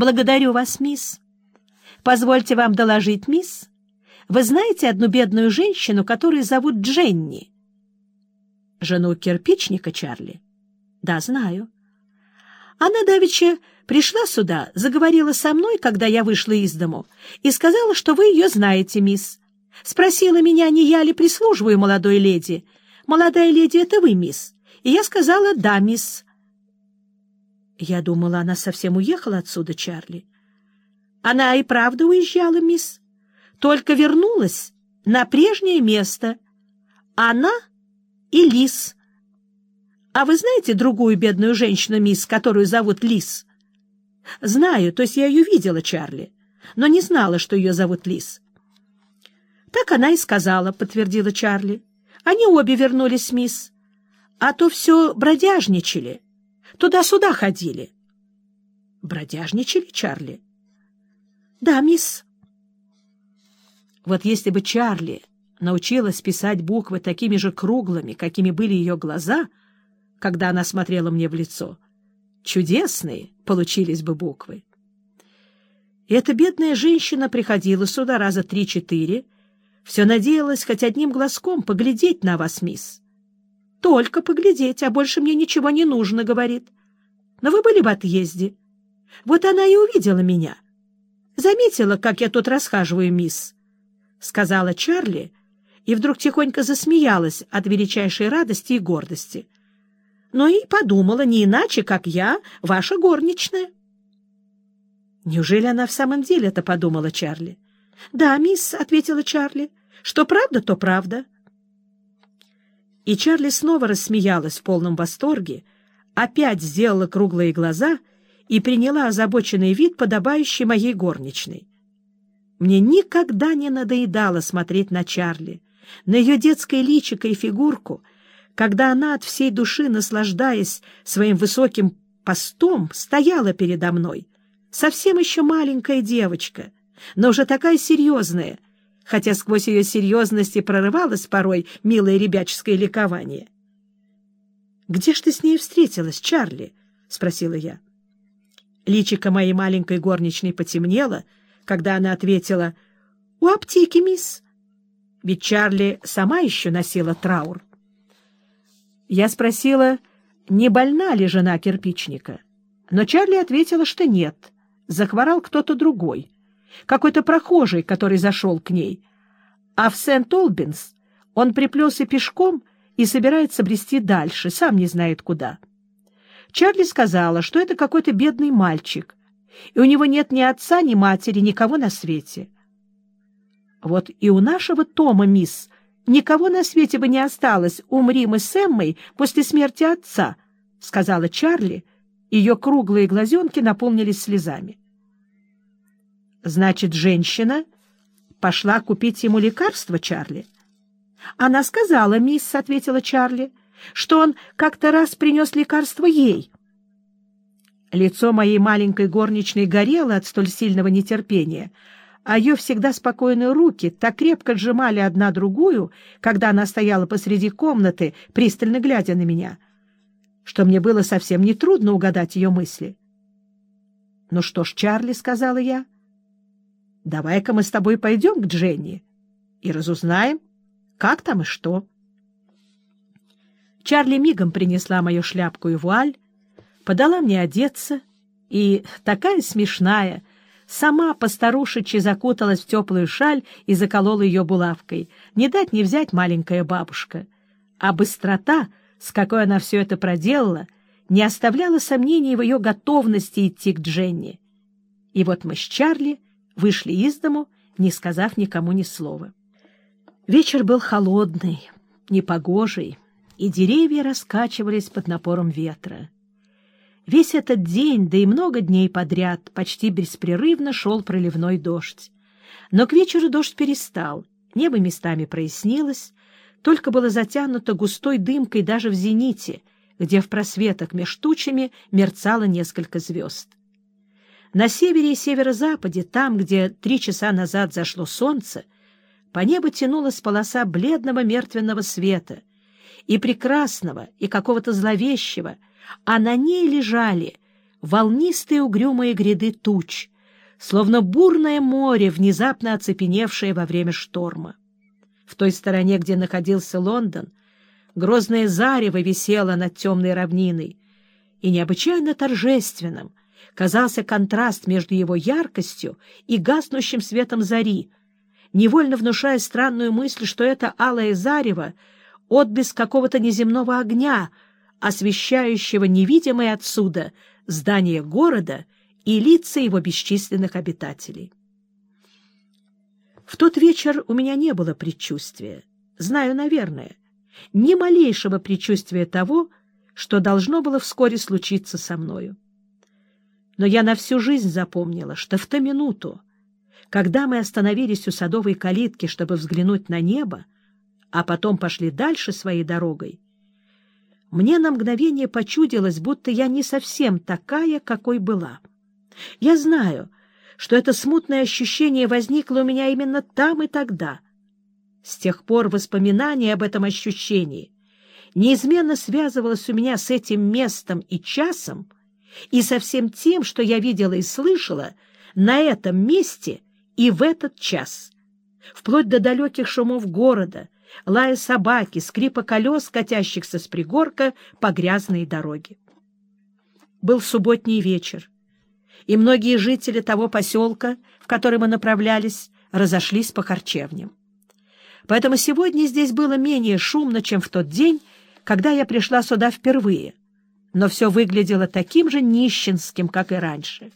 Благодарю вас, мисс. Позвольте вам доложить, мисс. Вы знаете одну бедную женщину, которую зовут Дженни? Жену кирпичника Чарли? Да, знаю. Она давеча пришла сюда, заговорила со мной, когда я вышла из дому, и сказала, что вы ее знаете, мисс. Спросила меня, не я ли прислуживаю молодой леди. Молодая леди — это вы, мисс. И я сказала «да, мисс». Я думала, она совсем уехала отсюда, Чарли. Она и правда уезжала, мисс. Только вернулась на прежнее место. Она и Лис. А вы знаете другую бедную женщину, мисс, которую зовут Лис? Знаю, то есть я ее видела, Чарли, но не знала, что ее зовут Лис. Так она и сказала, подтвердила Чарли. Они обе вернулись, мисс. А то все бродяжничали. Туда-сюда ходили. Бродяжничали, Чарли? Да, мисс. Вот если бы Чарли научилась писать буквы такими же круглыми, какими были ее глаза, когда она смотрела мне в лицо, чудесные получились бы буквы. И эта бедная женщина приходила сюда раза три-четыре, все надеялась хоть одним глазком поглядеть на вас, мисс. Только поглядеть, а больше мне ничего не нужно, — говорит. Но вы были в отъезде. Вот она и увидела меня. Заметила, как я тут расхаживаю, мисс, — сказала Чарли, и вдруг тихонько засмеялась от величайшей радости и гордости. Но и подумала не иначе, как я, ваша горничная. Неужели она в самом деле это подумала, Чарли? — Да, мисс, — ответила Чарли. — Что правда, то правда. И Чарли снова рассмеялась в полном восторге, опять сделала круглые глаза и приняла озабоченный вид, подобающий моей горничной. Мне никогда не надоедало смотреть на Чарли, на ее детское личико и фигурку, когда она от всей души, наслаждаясь своим высоким постом, стояла передо мной, совсем еще маленькая девочка, но уже такая серьезная — хотя сквозь ее серьезность и прорывалось порой милое ребяческое ликование. «Где ж ты с ней встретилась, Чарли?» — спросила я. Личико моей маленькой горничной потемнело, когда она ответила «У аптеки, мисс». Ведь Чарли сама еще носила траур. Я спросила, не больна ли жена кирпичника, но Чарли ответила, что нет, захворал кто-то другой — какой-то прохожий, который зашел к ней. А в Сент-Олбинс он приплелся пешком и собирается брести дальше, сам не знает куда. Чарли сказала, что это какой-то бедный мальчик, и у него нет ни отца, ни матери, никого на свете. Вот и у нашего Тома, мисс, никого на свете бы не осталось, умри мы с Эммой после смерти отца, — сказала Чарли, ее круглые глазенки наполнились слезами. Значит, женщина пошла купить ему лекарство, Чарли? Она сказала, мисс, — ответила Чарли, — что он как-то раз принес лекарство ей. Лицо моей маленькой горничной горело от столь сильного нетерпения, а ее всегда спокойные руки так крепко сжимали одна другую, когда она стояла посреди комнаты, пристально глядя на меня, что мне было совсем нетрудно угадать ее мысли. — Ну что ж, Чарли, — сказала я, — Давай-ка мы с тобой пойдем к Дженни и разузнаем, как там и что. Чарли мигом принесла мою шляпку и вуаль, подала мне одеться, и, такая смешная, сама постарушечи закуталась в теплую шаль и заколола ее булавкой. Не дать не взять маленькая бабушка. А быстрота, с какой она все это проделала, не оставляла сомнений в ее готовности идти к Дженни. И вот мы с Чарли вышли из дому, не сказав никому ни слова. Вечер был холодный, непогожий, и деревья раскачивались под напором ветра. Весь этот день, да и много дней подряд, почти беспрерывно шел проливной дождь. Но к вечеру дождь перестал, небо местами прояснилось, только было затянуто густой дымкой даже в зените, где в просветах меж тучами мерцало несколько звезд. На севере и северо-западе, там, где три часа назад зашло солнце, по небу тянулась полоса бледного мертвенного света и прекрасного, и какого-то зловещего, а на ней лежали волнистые угрюмые гряды туч, словно бурное море, внезапно оцепеневшее во время шторма. В той стороне, где находился Лондон, грозное зарево висело над темной равниной, и необычайно торжественным казался контраст между его яркостью и гаснущим светом зари, невольно внушая странную мысль, что это алое зарево — отблеск какого-то неземного огня, освещающего невидимое отсюда здание города и лица его бесчисленных обитателей. В тот вечер у меня не было предчувствия, знаю, наверное, ни малейшего предчувствия того, что должно было вскоре случиться со мною. Но я на всю жизнь запомнила, что в ту минуту, когда мы остановились у садовой калитки, чтобы взглянуть на небо, а потом пошли дальше своей дорогой, мне на мгновение почудилось, будто я не совсем такая, какой была. Я знаю, что это смутное ощущение возникло у меня именно там и тогда. С тех пор воспоминание об этом ощущении неизменно связывалось у меня с этим местом и часом и со всем тем, что я видела и слышала на этом месте и в этот час, вплоть до далеких шумов города, лая собаки, скрипа колес, катящихся с пригорка по грязной дороге. Был субботний вечер, и многие жители того поселка, в который мы направлялись, разошлись по харчевням. Поэтому сегодня здесь было менее шумно, чем в тот день, когда я пришла сюда впервые, но все выглядело таким же нищенским, как и раньше.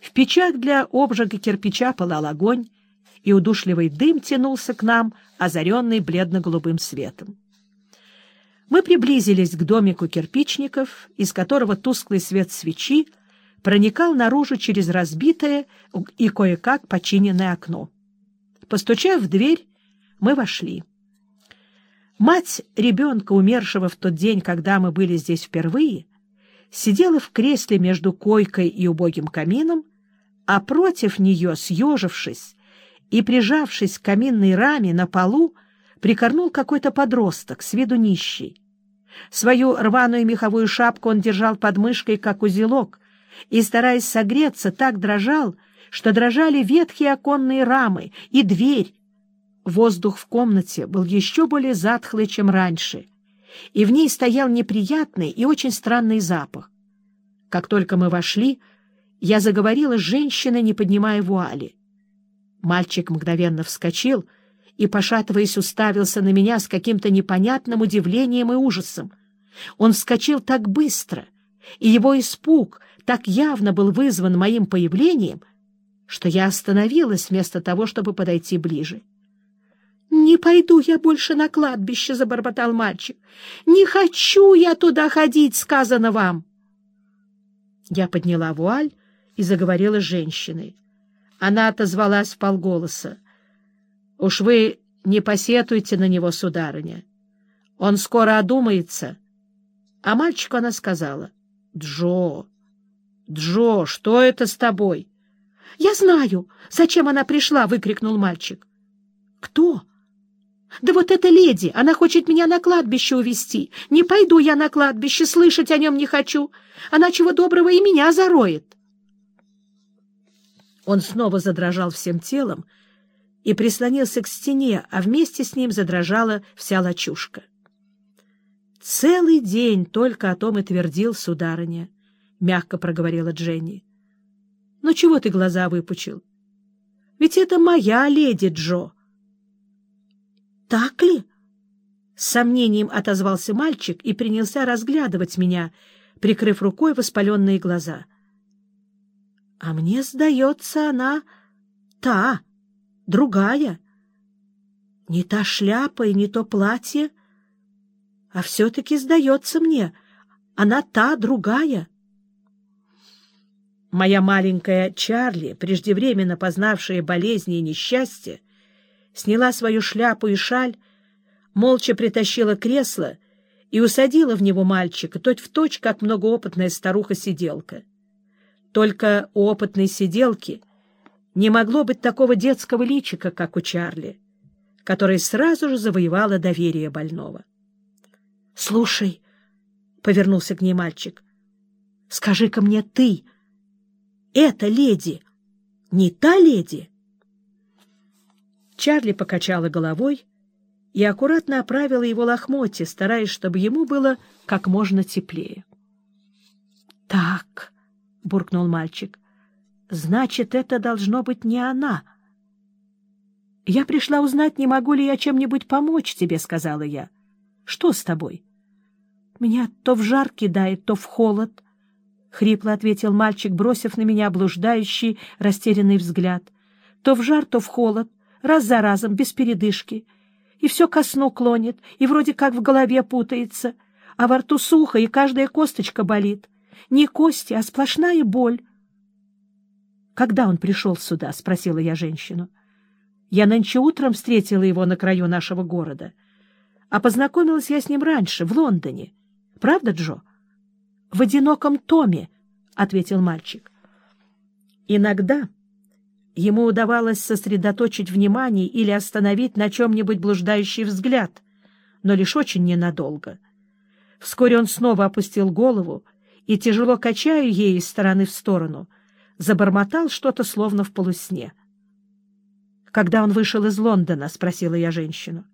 В печах для обжига кирпича пылал огонь, и удушливый дым тянулся к нам, озаренный бледно-голубым светом. Мы приблизились к домику кирпичников, из которого тусклый свет свечи проникал наружу через разбитое и кое-как починенное окно. Постучав в дверь, мы вошли. Мать ребенка, умершего в тот день, когда мы были здесь впервые, сидела в кресле между койкой и убогим камином, а против нее, съежившись и прижавшись к каминной раме на полу, прикорнул какой-то подросток, с виду нищий. Свою рваную меховую шапку он держал под мышкой, как узелок, и, стараясь согреться, так дрожал, что дрожали ветхие оконные рамы и дверь, Воздух в комнате был еще более затхлый, чем раньше, и в ней стоял неприятный и очень странный запах. Как только мы вошли, я заговорила с женщиной, не поднимая вуали. Мальчик мгновенно вскочил и, пошатываясь, уставился на меня с каким-то непонятным удивлением и ужасом. Он вскочил так быстро, и его испуг так явно был вызван моим появлением, что я остановилась вместо того, чтобы подойти ближе. «Не пойду я больше на кладбище», — забормотал мальчик. «Не хочу я туда ходить, сказано вам». Я подняла вуаль и заговорила с женщиной. Она отозвалась в полголоса. «Уж вы не посетуйте на него, сударыня. Он скоро одумается». А мальчику она сказала. «Джо, Джо, что это с тобой?» «Я знаю, зачем она пришла!» — выкрикнул мальчик. «Кто?» Да вот эта леди, она хочет меня на кладбище увезти. Не пойду я на кладбище, слышать о нем не хочу. Она чего доброго и меня зароет. Он снова задрожал всем телом и прислонился к стене, а вместе с ним задрожала вся лачушка. «Целый день только о том и твердил, сударыня», — мягко проговорила Дженни. «Ну чего ты глаза выпучил? Ведь это моя леди Джо» так ли? С сомнением отозвался мальчик и принялся разглядывать меня, прикрыв рукой воспаленные глаза. — А мне сдается она та, другая. Не та шляпа и не то платье, а все-таки сдается мне, она та, другая. Моя маленькая Чарли, преждевременно познавшая болезни и несчастье, сняла свою шляпу и шаль, молча притащила кресло и усадила в него мальчика, точь в точь, как многоопытная старуха-сиделка. Только у опытной сиделки не могло быть такого детского личика, как у Чарли, которая сразу же завоевала доверие больного. — Слушай, — повернулся к ней мальчик, — Скажи-ка мне ты, эта леди, не та леди? Чарли покачала головой и аккуратно оправила его лохмотья, стараясь, чтобы ему было как можно теплее. — Так, — буркнул мальчик, — значит, это должно быть не она. — Я пришла узнать, не могу ли я чем-нибудь помочь тебе, — сказала я. — Что с тобой? — Меня то в жар кидает, то в холод, — хрипло ответил мальчик, бросив на меня блуждающий, растерянный взгляд. — То в жар, то в холод, раз за разом, без передышки. И все ко сну клонит, и вроде как в голове путается, а во рту сухо, и каждая косточка болит. Не кости, а сплошная боль. — Когда он пришел сюда? — спросила я женщину. Я нынче утром встретила его на краю нашего города. А познакомилась я с ним раньше, в Лондоне. Правда, Джо? — В одиноком томе, — ответил мальчик. Иногда ему удавалось сосредоточить внимание или остановить на чем-нибудь блуждающий взгляд, но лишь очень ненадолго. Вскоре он снова опустил голову и, тяжело качая ей из стороны в сторону, забормотал что-то словно в полусне. «Когда он вышел из Лондона?» — спросила я женщину.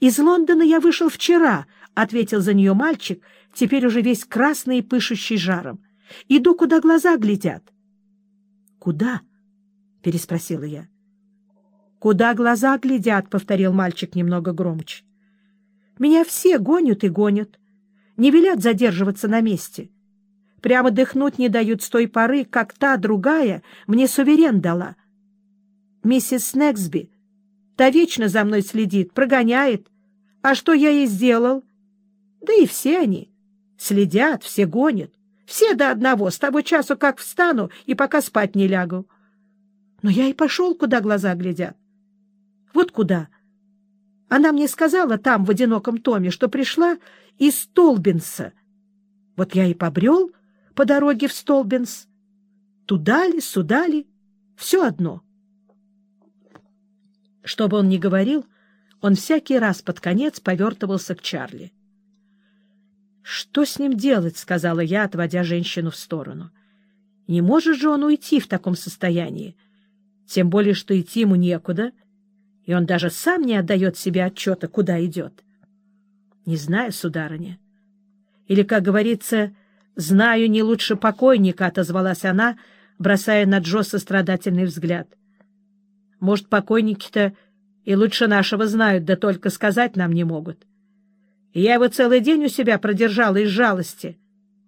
«Из Лондона я вышел вчера», — ответил за нее мальчик, теперь уже весь красный и пышущий жаром. «Иду, куда глаза глядят». «Куда?» — переспросила я. «Куда глаза глядят?» — повторил мальчик немного громче. «Меня все гонят и гонят. Не велят задерживаться на месте. Прямо дыхнуть не дают с той поры, как та другая мне суверен дала. Миссис Снегсби, та вечно за мной следит, прогоняет. А что я ей сделал? Да и все они. Следят, все гонят. Все до одного, с того часу, как встану и пока спать не лягу. Но я и пошел, куда глаза глядят. Вот куда. Она мне сказала там, в одиноком томе, что пришла из Толбинса. Вот я и побрел по дороге в Столбинс. Туда ли, сюда ли, все одно. Что бы он ни говорил, он всякий раз под конец повертывался к Чарли. «Что с ним делать?» — сказала я, отводя женщину в сторону. «Не может же он уйти в таком состоянии?» Тем более, что идти ему некуда, и он даже сам не отдает себе отчета, куда идет. Не знаю, сударыня. Или, как говорится, знаю не лучше покойника, — отозвалась она, бросая на Джо сострадательный взгляд. Может, покойники-то и лучше нашего знают, да только сказать нам не могут. И я его целый день у себя продержала из жалости.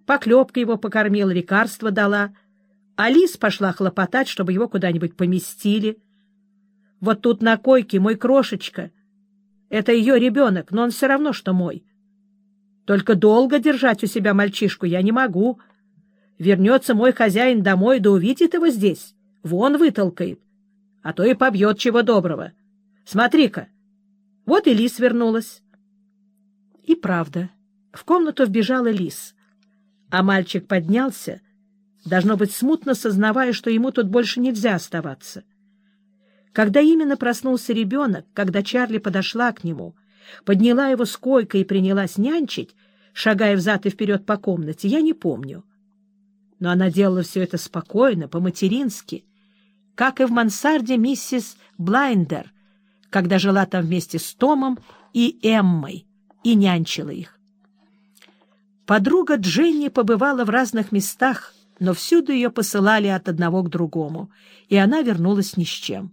Поклепка его покормила, лекарство дала — Алис пошла хлопотать, чтобы его куда-нибудь поместили. Вот тут на койке мой крошечка. Это ее ребенок, но он все равно, что мой. Только долго держать у себя мальчишку я не могу. Вернется мой хозяин домой, да увидит его здесь. Вон вытолкает. А то и побьет чего доброго. Смотри-ка. Вот и лис вернулась. И правда, в комнату вбежала лис. А мальчик поднялся, должно быть, смутно сознавая, что ему тут больше нельзя оставаться. Когда именно проснулся ребенок, когда Чарли подошла к нему, подняла его с койкой и принялась нянчить, шагая взад и вперед по комнате, я не помню. Но она делала все это спокойно, по-матерински, как и в мансарде миссис Блайндер, когда жила там вместе с Томом и Эммой и нянчила их. Подруга Дженни побывала в разных местах, но всюду ее посылали от одного к другому, и она вернулась ни с чем.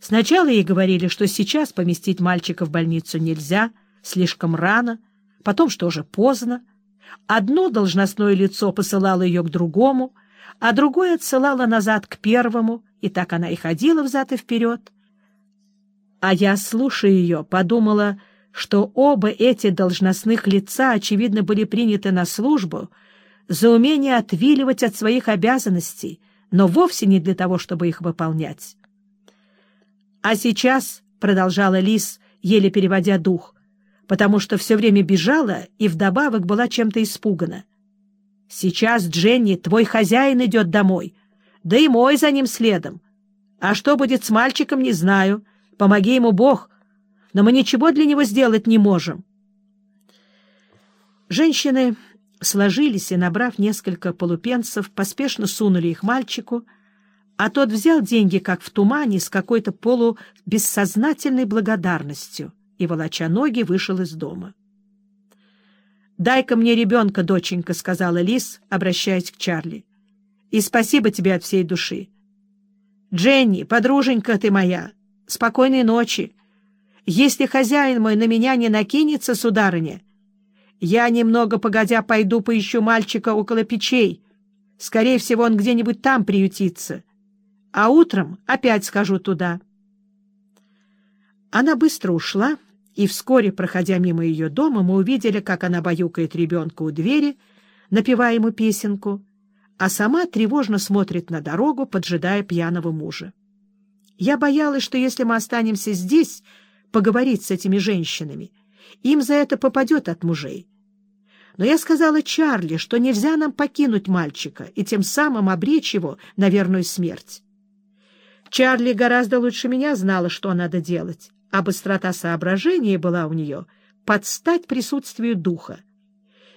Сначала ей говорили, что сейчас поместить мальчика в больницу нельзя, слишком рано, потом, что уже поздно. Одно должностное лицо посылало ее к другому, а другое отсылало назад к первому, и так она и ходила взад и вперед. А я, слушая ее, подумала, что оба эти должностных лица, очевидно, были приняты на службу — за умение отвиливать от своих обязанностей, но вовсе не для того, чтобы их выполнять. «А сейчас», — продолжала Лис, еле переводя дух, потому что все время бежала и вдобавок была чем-то испугана. «Сейчас, Дженни, твой хозяин идет домой, да и мой за ним следом. А что будет с мальчиком, не знаю. Помоги ему Бог, но мы ничего для него сделать не можем». Женщины сложились и, набрав несколько полупенцев, поспешно сунули их мальчику, а тот взял деньги, как в тумане, с какой-то полубессознательной благодарностью и, волоча ноги, вышел из дома. «Дай-ка мне ребенка, доченька», — сказала Лис, обращаясь к Чарли. «И спасибо тебе от всей души. Дженни, подруженька ты моя, спокойной ночи. Если хозяин мой на меня не накинется, сударыня, я немного погодя пойду поищу мальчика около печей. Скорее всего, он где-нибудь там приютится. А утром опять схожу туда». Она быстро ушла, — и вскоре, проходя мимо ее дома, мы увидели, как она баюкает ребенка у двери, напевая ему песенку, а сама тревожно смотрит на дорогу, поджидая пьяного мужа. Я боялась, что если мы останемся здесь поговорить с этими женщинами, им за это попадет от мужей. Но я сказала Чарли, что нельзя нам покинуть мальчика и тем самым обречь его на верную смерть. Чарли гораздо лучше меня знала, что надо делать, а быстрота соображения была у нее под стать присутствию духа.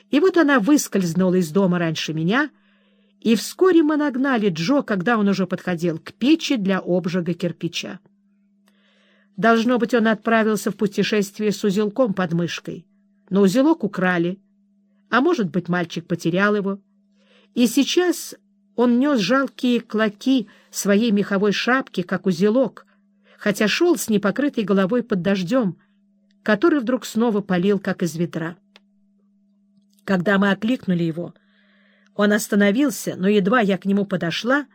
И вот она выскользнула из дома раньше меня, и вскоре мы нагнали Джо, когда он уже подходил к печи для обжига кирпича. Должно быть, он отправился в путешествие с узелком под мышкой, но узелок украли, а может быть, мальчик потерял его. И сейчас он нес жалкие клоки своей меховой шапки, как узелок, хотя шел с непокрытой головой под дождем, который вдруг снова полил, как из ведра. Когда мы окликнули его, он остановился, но едва я к нему подошла,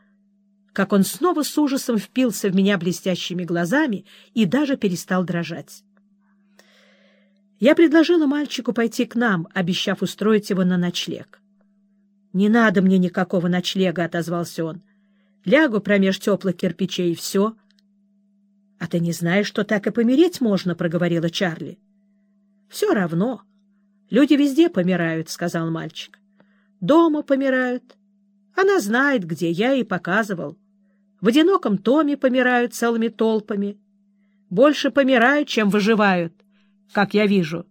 как он снова с ужасом впился в меня блестящими глазами и даже перестал дрожать. Я предложила мальчику пойти к нам, обещав устроить его на ночлег. — Не надо мне никакого ночлега, — отозвался он. — Лягу промеж теплых кирпичей, и все. — А ты не знаешь, что так и помереть можно, — проговорила Чарли. — Все равно. Люди везде помирают, — сказал мальчик. — Дома помирают. Она знает, где я ей показывал. В одиноком томе помирают целыми толпами. Больше помирают, чем выживают, как я вижу.